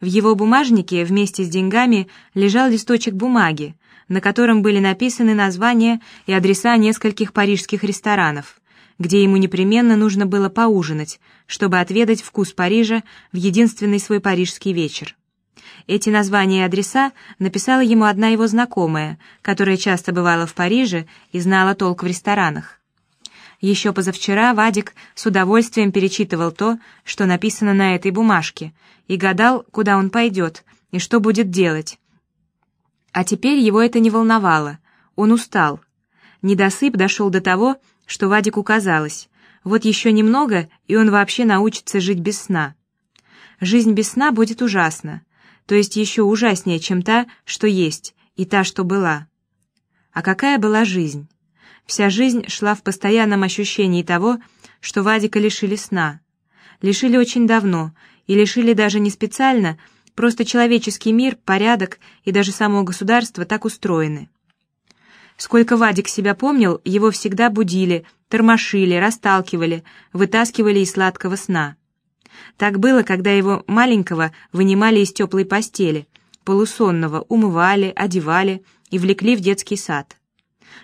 В его бумажнике вместе с деньгами лежал листочек бумаги, на котором были написаны названия и адреса нескольких парижских ресторанов, где ему непременно нужно было поужинать, чтобы отведать вкус Парижа в единственный свой парижский вечер. Эти названия и адреса написала ему одна его знакомая, которая часто бывала в Париже и знала толк в ресторанах. Еще позавчера Вадик с удовольствием перечитывал то, что написано на этой бумажке, и гадал, куда он пойдет и что будет делать, а теперь его это не волновало. Он устал. Недосып дошел до того, что Вадику казалось, вот еще немного, и он вообще научится жить без сна. Жизнь без сна будет ужасна, то есть еще ужаснее, чем та, что есть, и та, что была. А какая была жизнь? Вся жизнь шла в постоянном ощущении того, что Вадика лишили сна. Лишили очень давно, и лишили даже не специально, Просто человеческий мир, порядок и даже само государство так устроены. Сколько Вадик себя помнил, его всегда будили, тормошили, расталкивали, вытаскивали из сладкого сна. Так было, когда его маленького вынимали из теплой постели, полусонного умывали, одевали и влекли в детский сад.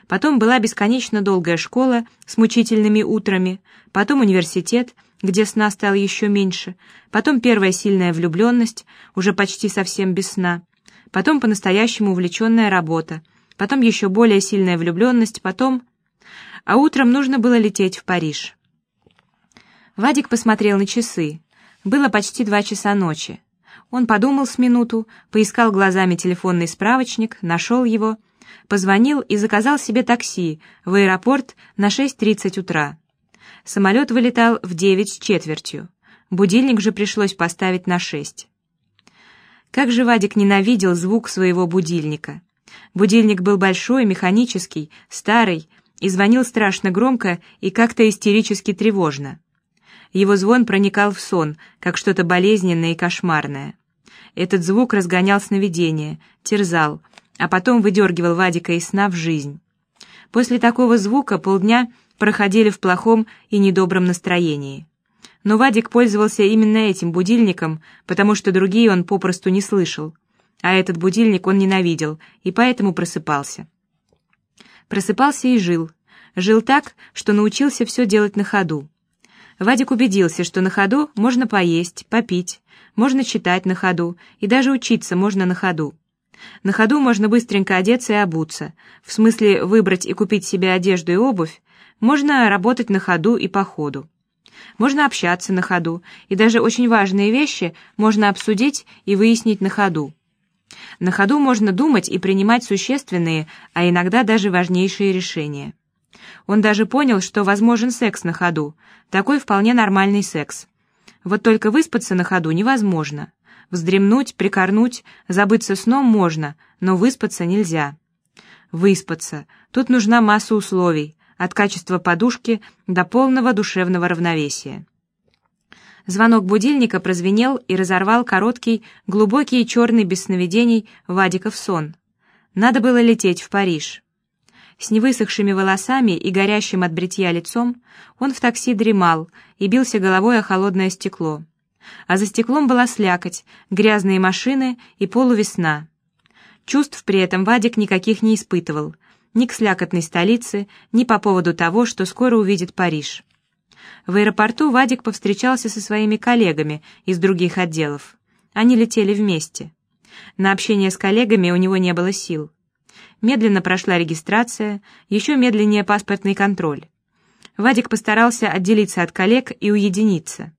Потом была бесконечно долгая школа с мучительными утрами, потом университет — где сна стало еще меньше, потом первая сильная влюбленность, уже почти совсем без сна, потом по-настоящему увлеченная работа, потом еще более сильная влюбленность, потом... А утром нужно было лететь в Париж. Вадик посмотрел на часы. Было почти два часа ночи. Он подумал с минуту, поискал глазами телефонный справочник, нашел его, позвонил и заказал себе такси в аэропорт на 6.30 утра. Самолет вылетал в девять с четвертью. Будильник же пришлось поставить на шесть. Как же Вадик ненавидел звук своего будильника. Будильник был большой, механический, старый, и звонил страшно громко и как-то истерически тревожно. Его звон проникал в сон, как что-то болезненное и кошмарное. Этот звук разгонял сновидения, терзал, а потом выдергивал Вадика из сна в жизнь. После такого звука полдня проходили в плохом и недобром настроении. Но Вадик пользовался именно этим будильником, потому что другие он попросту не слышал, а этот будильник он ненавидел и поэтому просыпался. Просыпался и жил. Жил так, что научился все делать на ходу. Вадик убедился, что на ходу можно поесть, попить, можно читать на ходу и даже учиться можно на ходу. На ходу можно быстренько одеться и обуться, в смысле выбрать и купить себе одежду и обувь, можно работать на ходу и по ходу. Можно общаться на ходу, и даже очень важные вещи можно обсудить и выяснить на ходу. На ходу можно думать и принимать существенные, а иногда даже важнейшие решения. Он даже понял, что возможен секс на ходу, такой вполне нормальный секс. Вот только выспаться на ходу невозможно. Вздремнуть, прикорнуть, забыться сном можно, но выспаться нельзя. Выспаться. Тут нужна масса условий, от качества подушки до полного душевного равновесия. Звонок будильника прозвенел и разорвал короткий, глубокий и черный без сновидений Вадиков сон. Надо было лететь в Париж. С невысохшими волосами и горящим от бритья лицом он в такси дремал и бился головой о холодное стекло. А за стеклом была слякоть, грязные машины и полувесна. Чувств при этом Вадик никаких не испытывал, ни к слякотной столице, ни по поводу того, что скоро увидит Париж. В аэропорту Вадик повстречался со своими коллегами из других отделов. Они летели вместе. На общение с коллегами у него не было сил. Медленно прошла регистрация, еще медленнее паспортный контроль. Вадик постарался отделиться от коллег и уединиться.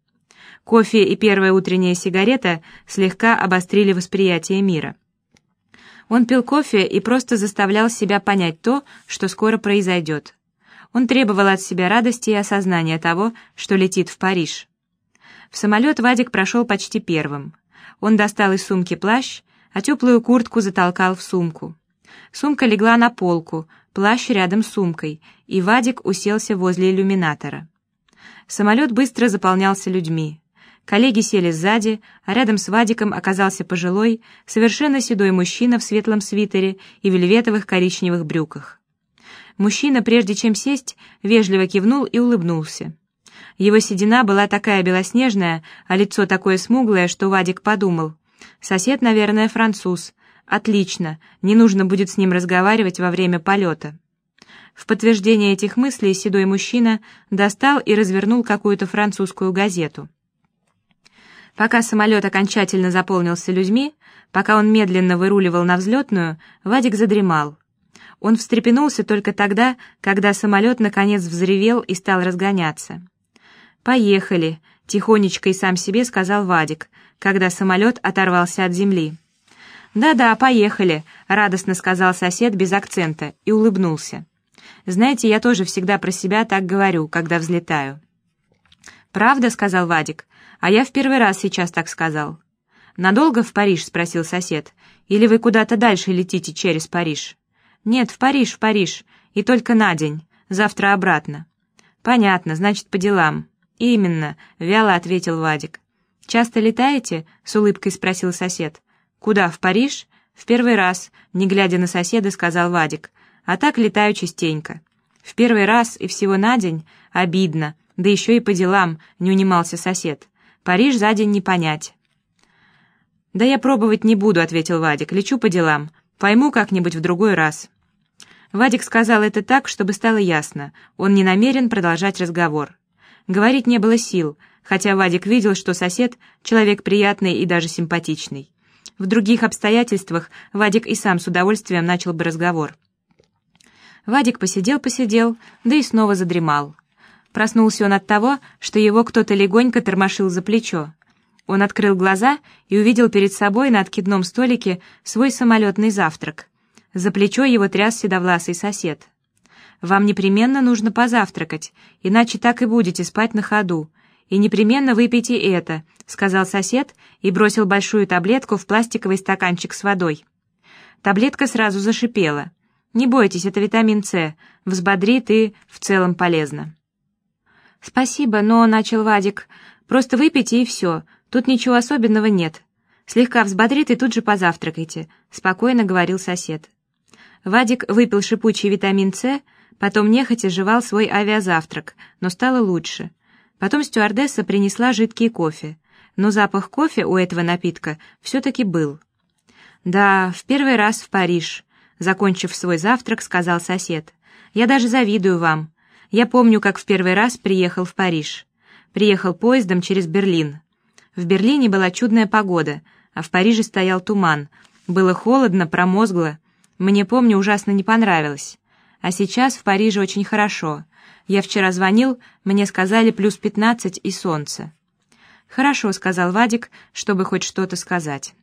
Кофе и первая утренняя сигарета слегка обострили восприятие мира. Он пил кофе и просто заставлял себя понять то, что скоро произойдет. Он требовал от себя радости и осознания того, что летит в Париж. В самолет Вадик прошел почти первым. Он достал из сумки плащ, а теплую куртку затолкал в сумку. Сумка легла на полку, плащ рядом с сумкой, и Вадик уселся возле иллюминатора. Самолет быстро заполнялся людьми. Коллеги сели сзади, а рядом с Вадиком оказался пожилой, совершенно седой мужчина в светлом свитере и вельветовых коричневых брюках. Мужчина, прежде чем сесть, вежливо кивнул и улыбнулся. Его седина была такая белоснежная, а лицо такое смуглое, что Вадик подумал, Сосед, наверное, француз. Отлично, не нужно будет с ним разговаривать во время полета. В подтверждение этих мыслей седой мужчина достал и развернул какую-то французскую газету. Пока самолет окончательно заполнился людьми, пока он медленно выруливал на взлетную, Вадик задремал. Он встрепенулся только тогда, когда самолет наконец взревел и стал разгоняться. «Поехали», — тихонечко и сам себе сказал Вадик, когда самолет оторвался от земли. «Да-да, поехали», — радостно сказал сосед без акцента и улыбнулся. Знаете, я тоже всегда про себя так говорю, когда взлетаю. Правда, сказал Вадик. А я в первый раз сейчас так сказал. Надолго в Париж, спросил сосед. Или вы куда-то дальше летите через Париж? Нет, в Париж, в Париж, и только на день. Завтра обратно. Понятно, значит, по делам. Именно, вяло ответил Вадик. Часто летаете? с улыбкой спросил сосед. Куда, в Париж? В первый раз, не глядя на соседа, сказал Вадик. А так летаю частенько. В первый раз и всего на день обидно, да еще и по делам, не унимался сосед. Париж за день не понять. Да я пробовать не буду, ответил Вадик. Лечу по делам. Пойму как-нибудь в другой раз. Вадик сказал это так, чтобы стало ясно. Он не намерен продолжать разговор. Говорить не было сил, хотя Вадик видел, что сосед человек приятный и даже симпатичный. В других обстоятельствах Вадик и сам с удовольствием начал бы разговор. Вадик посидел-посидел, да и снова задремал. Проснулся он от того, что его кто-то легонько тормошил за плечо. Он открыл глаза и увидел перед собой на откидном столике свой самолетный завтрак. За плечо его тряс седовласый сосед. «Вам непременно нужно позавтракать, иначе так и будете спать на ходу. И непременно выпейте это», — сказал сосед и бросил большую таблетку в пластиковый стаканчик с водой. Таблетка сразу зашипела. Не бойтесь, это витамин С, взбодрит и в целом полезно. Спасибо, но начал Вадик. Просто выпейте и все. Тут ничего особенного нет. Слегка взбодрит и тут же позавтракайте, спокойно говорил сосед. Вадик выпил шипучий витамин С, потом нехотя жевал свой авиазавтрак, но стало лучше. Потом стюардесса принесла жидкий кофе, но запах кофе у этого напитка все-таки был. Да, в первый раз в Париж. Закончив свой завтрак, сказал сосед. «Я даже завидую вам. Я помню, как в первый раз приехал в Париж. Приехал поездом через Берлин. В Берлине была чудная погода, а в Париже стоял туман. Было холодно, промозгло. Мне, помню, ужасно не понравилось. А сейчас в Париже очень хорошо. Я вчера звонил, мне сказали плюс пятнадцать и солнце». «Хорошо», — сказал Вадик, чтобы хоть что-то сказать.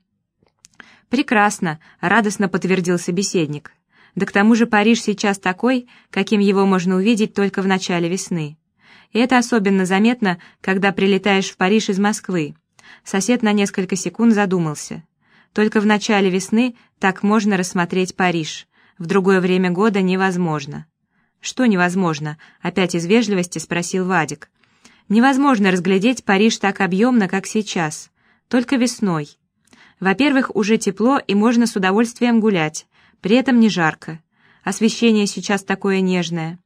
«Прекрасно», — радостно подтвердил собеседник. «Да к тому же Париж сейчас такой, каким его можно увидеть только в начале весны. И это особенно заметно, когда прилетаешь в Париж из Москвы». Сосед на несколько секунд задумался. «Только в начале весны так можно рассмотреть Париж. В другое время года невозможно». «Что невозможно?» — опять из вежливости спросил Вадик. «Невозможно разглядеть Париж так объемно, как сейчас. Только весной. Во-первых, уже тепло и можно с удовольствием гулять, при этом не жарко. Освещение сейчас такое нежное.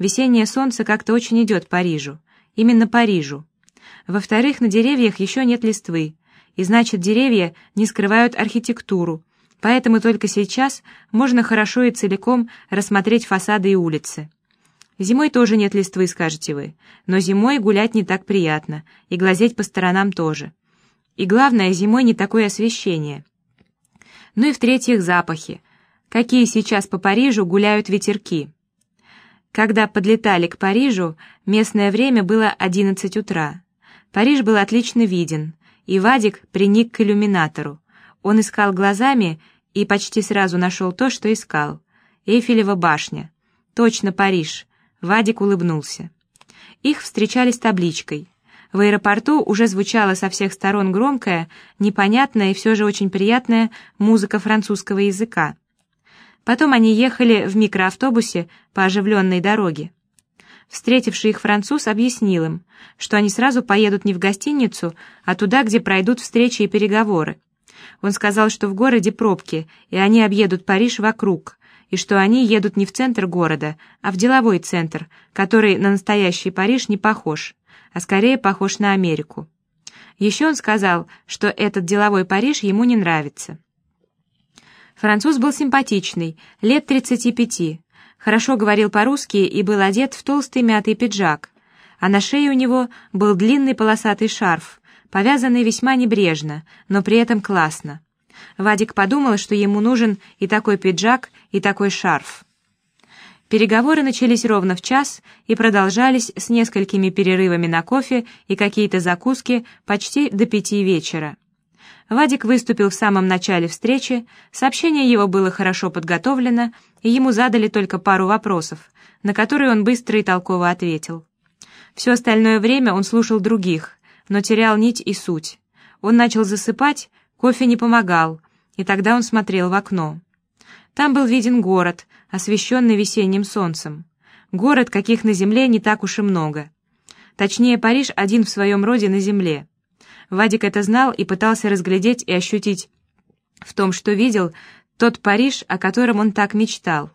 Весеннее солнце как-то очень идет Парижу. Именно Парижу. Во-вторых, на деревьях еще нет листвы, и значит, деревья не скрывают архитектуру, поэтому только сейчас можно хорошо и целиком рассмотреть фасады и улицы. Зимой тоже нет листвы, скажете вы, но зимой гулять не так приятно, и глазеть по сторонам тоже. И главное, зимой не такое освещение. Ну и в-третьих, запахи. Какие сейчас по Парижу гуляют ветерки. Когда подлетали к Парижу, местное время было 11 утра. Париж был отлично виден, и Вадик приник к иллюминатору. Он искал глазами и почти сразу нашел то, что искал. Эйфелева башня. Точно Париж. Вадик улыбнулся. Их встречали с табличкой в аэропорту уже звучала со всех сторон громкая, непонятная и все же очень приятная музыка французского языка. Потом они ехали в микроавтобусе по оживленной дороге. Встретивший их француз объяснил им, что они сразу поедут не в гостиницу, а туда, где пройдут встречи и переговоры. Он сказал, что в городе пробки, и они объедут Париж вокруг, и что они едут не в центр города, а в деловой центр, который на настоящий Париж не похож а скорее похож на Америку. Еще он сказал, что этот деловой Париж ему не нравится. Француз был симпатичный, лет 35, хорошо говорил по-русски и был одет в толстый мятый пиджак, а на шее у него был длинный полосатый шарф, повязанный весьма небрежно, но при этом классно. Вадик подумал, что ему нужен и такой пиджак, и такой шарф. Переговоры начались ровно в час и продолжались с несколькими перерывами на кофе и какие-то закуски почти до пяти вечера. Вадик выступил в самом начале встречи, сообщение его было хорошо подготовлено, и ему задали только пару вопросов, на которые он быстро и толково ответил. Все остальное время он слушал других, но терял нить и суть. Он начал засыпать, кофе не помогал, и тогда он смотрел в окно. Там был виден город, освещенный весенним солнцем. Город, каких на земле не так уж и много. Точнее, Париж один в своем роде на земле. Вадик это знал и пытался разглядеть и ощутить в том, что видел, тот Париж, о котором он так мечтал.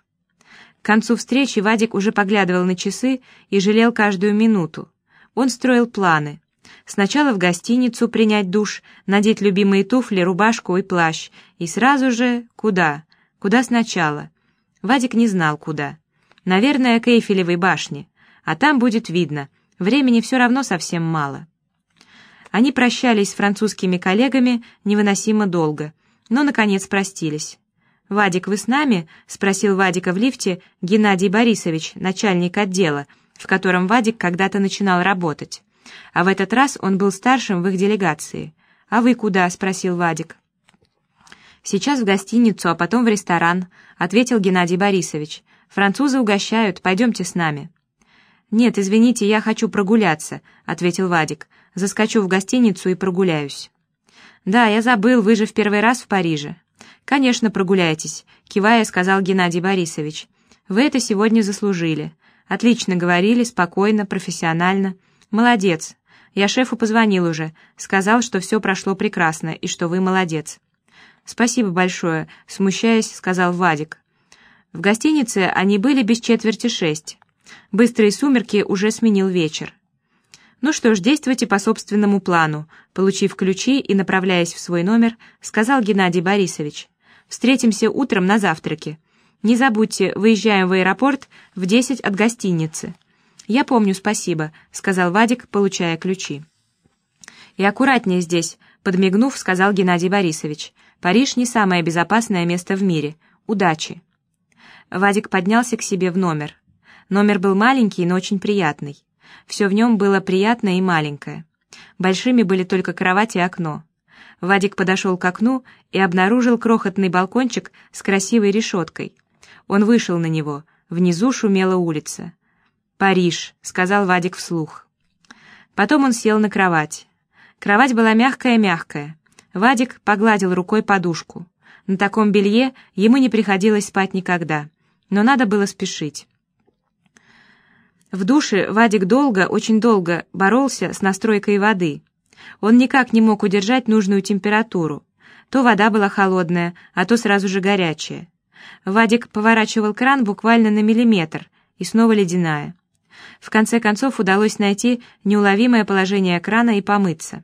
К концу встречи Вадик уже поглядывал на часы и жалел каждую минуту. Он строил планы. Сначала в гостиницу принять душ, надеть любимые туфли, рубашку и плащ, и сразу же куда? Куда сначала? Вадик не знал, куда. Наверное, к Эйфелевой башне. А там будет видно. Времени все равно совсем мало. Они прощались с французскими коллегами невыносимо долго, но, наконец, простились. «Вадик, вы с нами?» — спросил Вадика в лифте Геннадий Борисович, начальник отдела, в котором Вадик когда-то начинал работать. А в этот раз он был старшим в их делегации. «А вы куда?» — спросил Вадик. «Сейчас в гостиницу, а потом в ресторан», — ответил Геннадий Борисович. «Французы угощают, пойдемте с нами». «Нет, извините, я хочу прогуляться», — ответил Вадик. Заскочу в гостиницу и прогуляюсь». «Да, я забыл, вы же в первый раз в Париже». «Конечно, прогуляйтесь», — кивая, сказал Геннадий Борисович. «Вы это сегодня заслужили. Отлично говорили, спокойно, профессионально. Молодец. Я шефу позвонил уже, сказал, что все прошло прекрасно и что вы молодец». «Спасибо большое», — смущаясь, сказал Вадик. В гостинице они были без четверти шесть. Быстрые сумерки уже сменил вечер. «Ну что ж, действуйте по собственному плану», получив ключи и направляясь в свой номер, сказал Геннадий Борисович. «Встретимся утром на завтраке. Не забудьте, выезжаем в аэропорт в десять от гостиницы». «Я помню, спасибо», — сказал Вадик, получая ключи. «И аккуратнее здесь», — подмигнув, сказал Геннадий Борисович. «Париж не самое безопасное место в мире. Удачи». Вадик поднялся к себе в номер. Номер был маленький, но очень приятный. Все в нем было приятное и маленькое. Большими были только кровать и окно. Вадик подошел к окну и обнаружил крохотный балкончик с красивой решеткой. Он вышел на него. Внизу шумела улица. «Париж», — сказал Вадик вслух. Потом он сел на кровать. Кровать была мягкая-мягкая. Вадик погладил рукой подушку. На таком белье ему не приходилось спать никогда. Но надо было спешить. В душе Вадик долго, очень долго боролся с настройкой воды. Он никак не мог удержать нужную температуру. То вода была холодная, а то сразу же горячая. Вадик поворачивал кран буквально на миллиметр, и снова ледяная. В конце концов удалось найти неуловимое положение крана и помыться.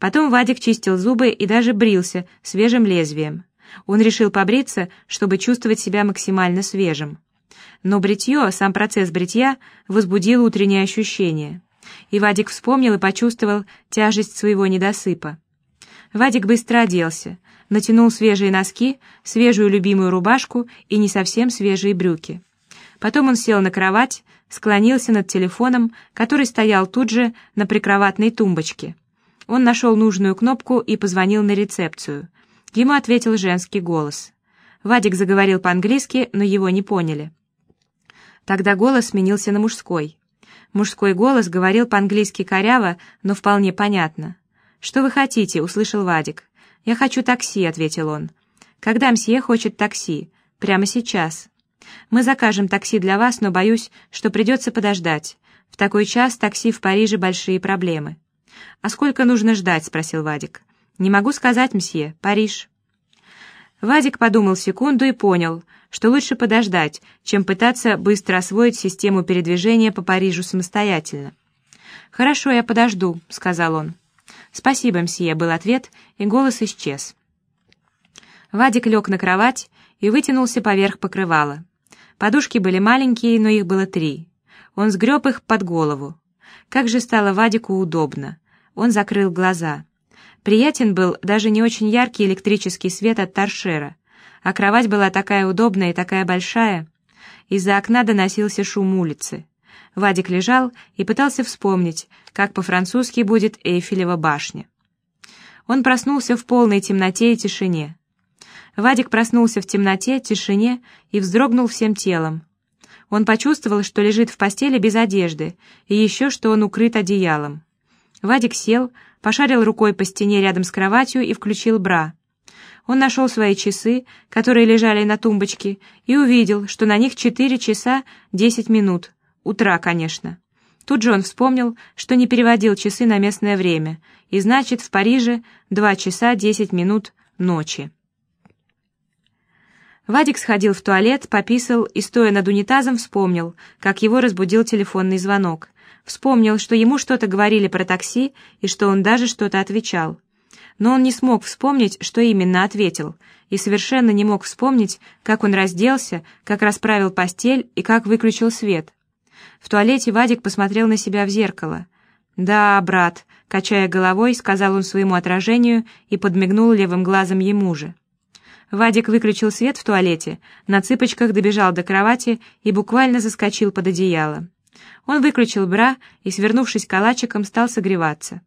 Потом Вадик чистил зубы и даже брился свежим лезвием. Он решил побриться, чтобы чувствовать себя максимально свежим. Но бритье, сам процесс бритья, возбудил утреннее ощущение. И Вадик вспомнил и почувствовал тяжесть своего недосыпа. Вадик быстро оделся, натянул свежие носки, свежую любимую рубашку и не совсем свежие брюки. Потом он сел на кровать, склонился над телефоном, который стоял тут же на прикроватной тумбочке. Он нашел нужную кнопку и позвонил на рецепцию. Ему ответил женский голос. Вадик заговорил по-английски, но его не поняли. Тогда голос сменился на мужской. Мужской голос говорил по-английски коряво, но вполне понятно. «Что вы хотите?» — услышал Вадик. «Я хочу такси», — ответил он. «Когда мсье хочет такси?» «Прямо сейчас». «Мы закажем такси для вас, но боюсь, что придется подождать. В такой час такси в Париже большие проблемы». «А сколько нужно ждать?» — спросил Вадик. «Не могу сказать, мсье. Париж». Вадик подумал секунду и понял, что лучше подождать, чем пытаться быстро освоить систему передвижения по Парижу самостоятельно. «Хорошо, я подожду», — сказал он. «Спасибо, мсье», — был ответ, и голос исчез. Вадик лег на кровать и вытянулся поверх покрывала. Подушки были маленькие, но их было три. Он сгреб их под голову. Как же стало Вадику удобно. Он закрыл глаза. Приятен был даже не очень яркий электрический свет от торшера, а кровать была такая удобная и такая большая. Из-за окна доносился шум улицы. Вадик лежал и пытался вспомнить, как по-французски будет Эйфелева башня. Он проснулся в полной темноте и тишине. Вадик проснулся в темноте, тишине и вздрогнул всем телом. Он почувствовал, что лежит в постели без одежды, и еще, что он укрыт одеялом. Вадик сел, пошарил рукой по стене рядом с кроватью и включил бра. Он нашел свои часы, которые лежали на тумбочке, и увидел, что на них 4 часа 10 минут. Утра, конечно. Тут же он вспомнил, что не переводил часы на местное время, и значит, в Париже 2 часа 10 минут ночи. Вадик сходил в туалет, пописал и, стоя над унитазом, вспомнил, как его разбудил телефонный звонок. Вспомнил, что ему что-то говорили про такси и что он даже что-то отвечал. Но он не смог вспомнить, что именно ответил, и совершенно не мог вспомнить, как он разделся, как расправил постель и как выключил свет. В туалете Вадик посмотрел на себя в зеркало. «Да, брат», — качая головой, сказал он своему отражению и подмигнул левым глазом ему же. Вадик выключил свет в туалете, на цыпочках добежал до кровати и буквально заскочил под одеяло. Он выключил бра и, свернувшись калачиком, стал согреваться.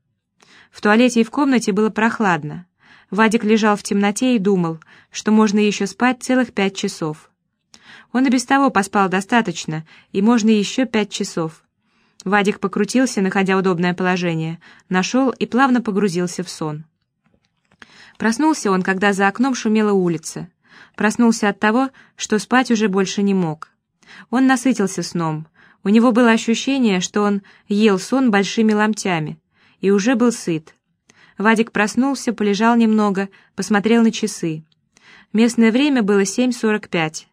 В туалете и в комнате было прохладно. Вадик лежал в темноте и думал, что можно еще спать целых пять часов. Он и без того поспал достаточно, и можно еще пять часов. Вадик покрутился, находя удобное положение, нашел и плавно погрузился в сон. Проснулся он, когда за окном шумела улица. Проснулся от того, что спать уже больше не мог. Он насытился сном. У него было ощущение, что он ел сон большими ломтями, и уже был сыт. Вадик проснулся, полежал немного, посмотрел на часы. Местное время было 7.45.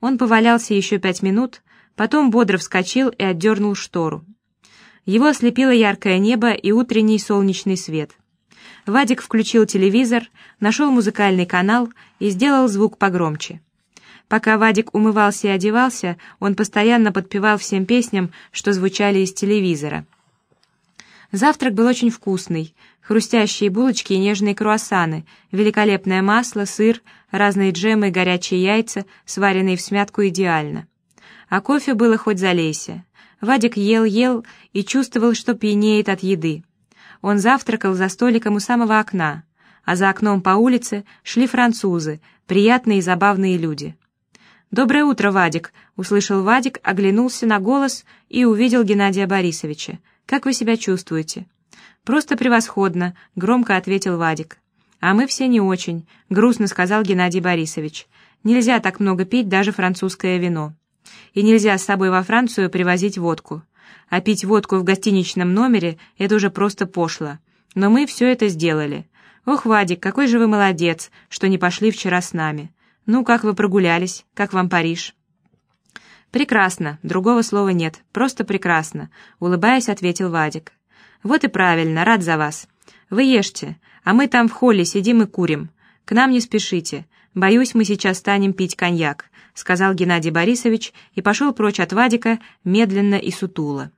Он повалялся еще пять минут, потом бодро вскочил и отдернул штору. Его ослепило яркое небо и утренний солнечный свет. Вадик включил телевизор, нашел музыкальный канал и сделал звук погромче. Пока Вадик умывался и одевался, он постоянно подпевал всем песням, что звучали из телевизора. Завтрак был очень вкусный. Хрустящие булочки и нежные круассаны, великолепное масло, сыр, разные джемы и горячие яйца, сваренные в смятку идеально. А кофе было хоть залейся. Вадик ел-ел и чувствовал, что пьянеет от еды. Он завтракал за столиком у самого окна, а за окном по улице шли французы, приятные и забавные люди. «Доброе утро, Вадик!» — услышал Вадик, оглянулся на голос и увидел Геннадия Борисовича. «Как вы себя чувствуете?» «Просто превосходно», — громко ответил Вадик. «А мы все не очень», — грустно сказал Геннадий Борисович. «Нельзя так много пить даже французское вино. И нельзя с собой во Францию привозить водку. А пить водку в гостиничном номере — это уже просто пошло. Но мы все это сделали. Ох, Вадик, какой же вы молодец, что не пошли вчера с нами. Ну, как вы прогулялись? Как вам Париж?» «Прекрасно, другого слова нет, просто прекрасно», — улыбаясь, ответил Вадик. «Вот и правильно, рад за вас. Вы ешьте, а мы там в холле сидим и курим. К нам не спешите. Боюсь, мы сейчас станем пить коньяк», — сказал Геннадий Борисович и пошел прочь от Вадика медленно и сутуло.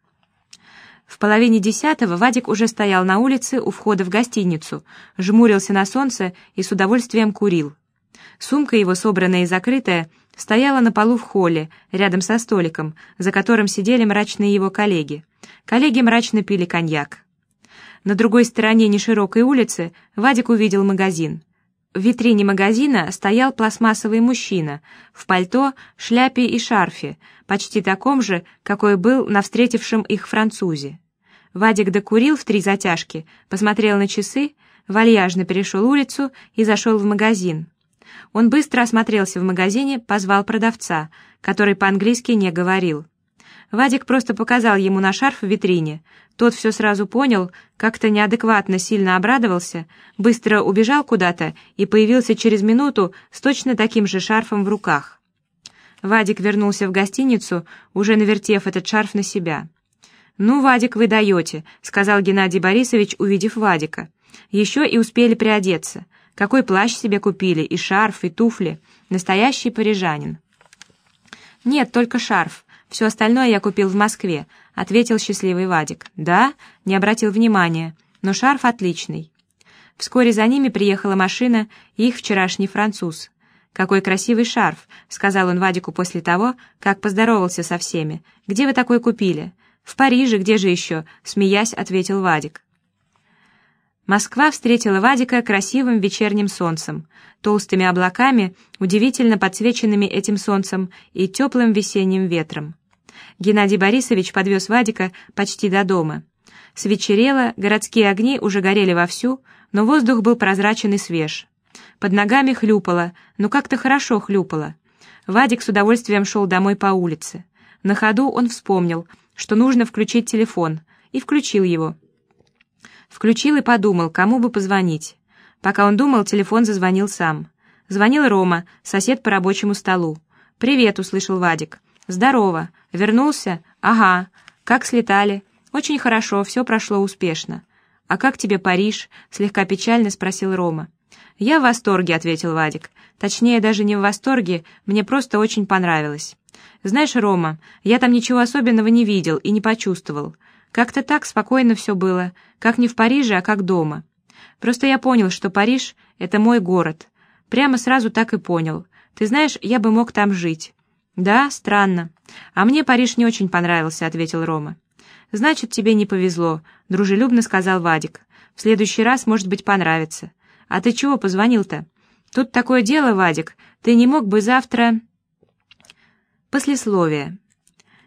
В половине десятого Вадик уже стоял на улице у входа в гостиницу, жмурился на солнце и с удовольствием курил. Сумка его, собранная и закрытая, стояла на полу в холле, рядом со столиком, за которым сидели мрачные его коллеги. Коллеги мрачно пили коньяк. На другой стороне неширокой улицы Вадик увидел магазин. В витрине магазина стоял пластмассовый мужчина в пальто, шляпе и шарфе, почти таком же, какой был на встретившем их французе. Вадик докурил в три затяжки, посмотрел на часы, вальяжно перешел улицу и зашел в магазин. Он быстро осмотрелся в магазине, позвал продавца, который по-английски не говорил. Вадик просто показал ему на шарф в витрине. Тот все сразу понял, как-то неадекватно сильно обрадовался, быстро убежал куда-то и появился через минуту с точно таким же шарфом в руках. Вадик вернулся в гостиницу, уже навертев этот шарф на себя. «Ну, Вадик, вы даете», — сказал Геннадий Борисович, увидев Вадика. «Еще и успели приодеться. Какой плащ себе купили, и шарф, и туфли. Настоящий парижанин». «Нет, только шарф. Все остальное я купил в Москве», — ответил счастливый Вадик. «Да?» — не обратил внимания. «Но шарф отличный». Вскоре за ними приехала машина и их вчерашний француз. «Какой красивый шарф», — сказал он Вадику после того, как поздоровался со всеми. «Где вы такой купили?» «В Париже, где же еще?» — смеясь, ответил Вадик. Москва встретила Вадика красивым вечерним солнцем, толстыми облаками, удивительно подсвеченными этим солнцем и теплым весенним ветром. Геннадий Борисович подвез Вадика почти до дома. Свечерело, городские огни уже горели вовсю, но воздух был прозрачен и свеж. Под ногами хлюпало, но как-то хорошо хлюпало. Вадик с удовольствием шел домой по улице. На ходу он вспомнил — что нужно включить телефон, и включил его. Включил и подумал, кому бы позвонить. Пока он думал, телефон зазвонил сам. Звонил Рома, сосед по рабочему столу. «Привет», — услышал Вадик. «Здорово. Вернулся? Ага. Как слетали?» «Очень хорошо, все прошло успешно». «А как тебе Париж?» — слегка печально спросил Рома. «Я в восторге», — ответил Вадик. «Точнее, даже не в восторге, мне просто очень понравилось». «Знаешь, Рома, я там ничего особенного не видел и не почувствовал. Как-то так спокойно все было, как не в Париже, а как дома. Просто я понял, что Париж — это мой город. Прямо сразу так и понял. Ты знаешь, я бы мог там жить». «Да, странно. А мне Париж не очень понравился», — ответил Рома. «Значит, тебе не повезло», — дружелюбно сказал Вадик. «В следующий раз, может быть, понравится. А ты чего позвонил-то? Тут такое дело, Вадик, ты не мог бы завтра...» Послесловие.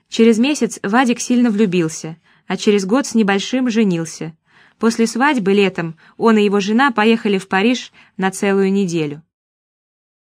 Через месяц Вадик сильно влюбился, а через год с небольшим женился. После свадьбы летом он и его жена поехали в Париж на целую неделю.